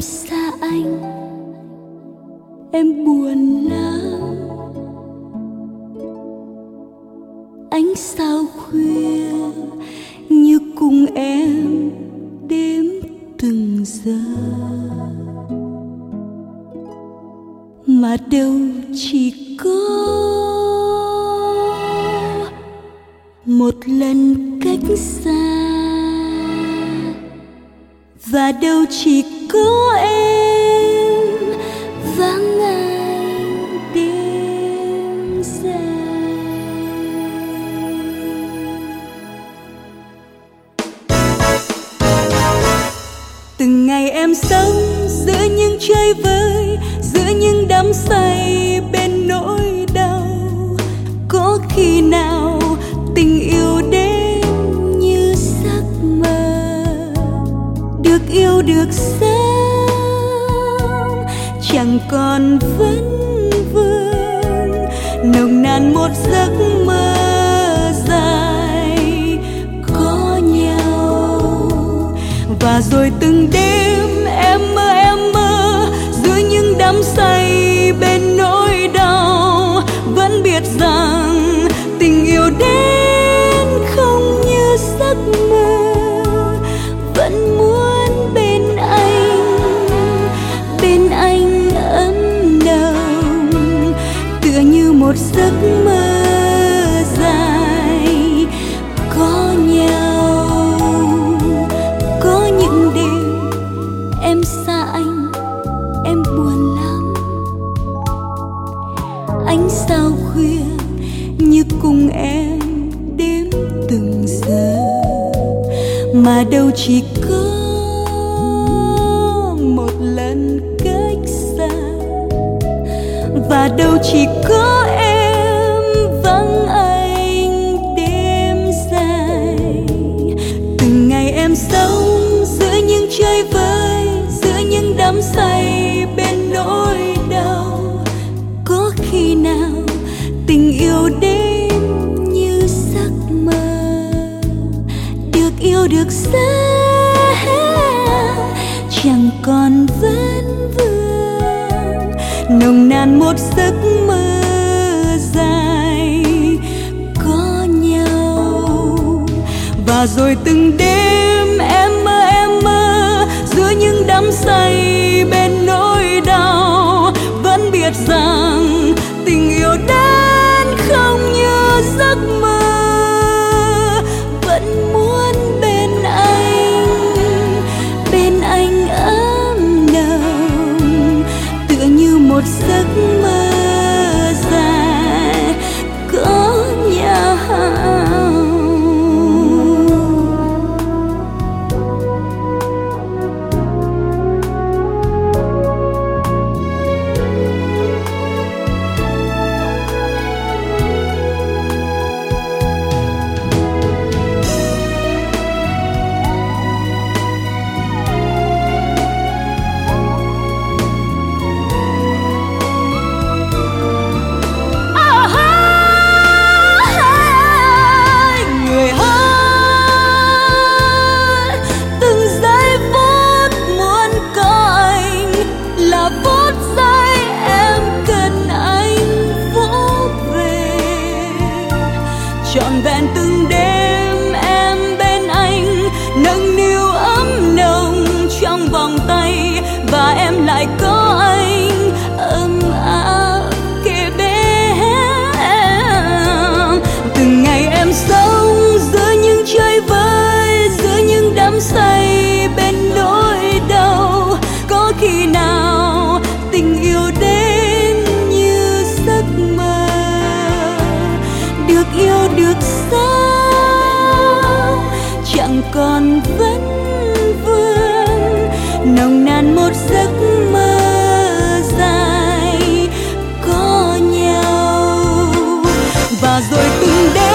em xa anh. Em buồn lắm. Ánh sao khuya như cùng em đếm từng giờ. Mà đâu chỉ có một lần cách xa và đâu chỉ có em vắng anh đêm dài từng ngày em sống giữa những chơi vơi giữa những đắm say. Được sao chẳng còn vấn vương nồng nàn một giấc mơ dài có nhau. Và rồi từng đêm khuya như cùng em đếm từng giờ. Mà đâu chỉ có một lần cách xa, và đâu chỉ có em được xa chẳng còn vấn vương nồng nàn một giấc mơ dài có nhau. Và rồi từng đêm một giấc lại có anh ấm áp kề bên. Từng ngày em sống giữa những chơi vơi giữa những đắm say bên nỗi đau. Có khi nào tình yêu đến như giấc mơ? Được yêu được sao, chẳng còn vấn vương nồng nàn một giấc rồi từng đêm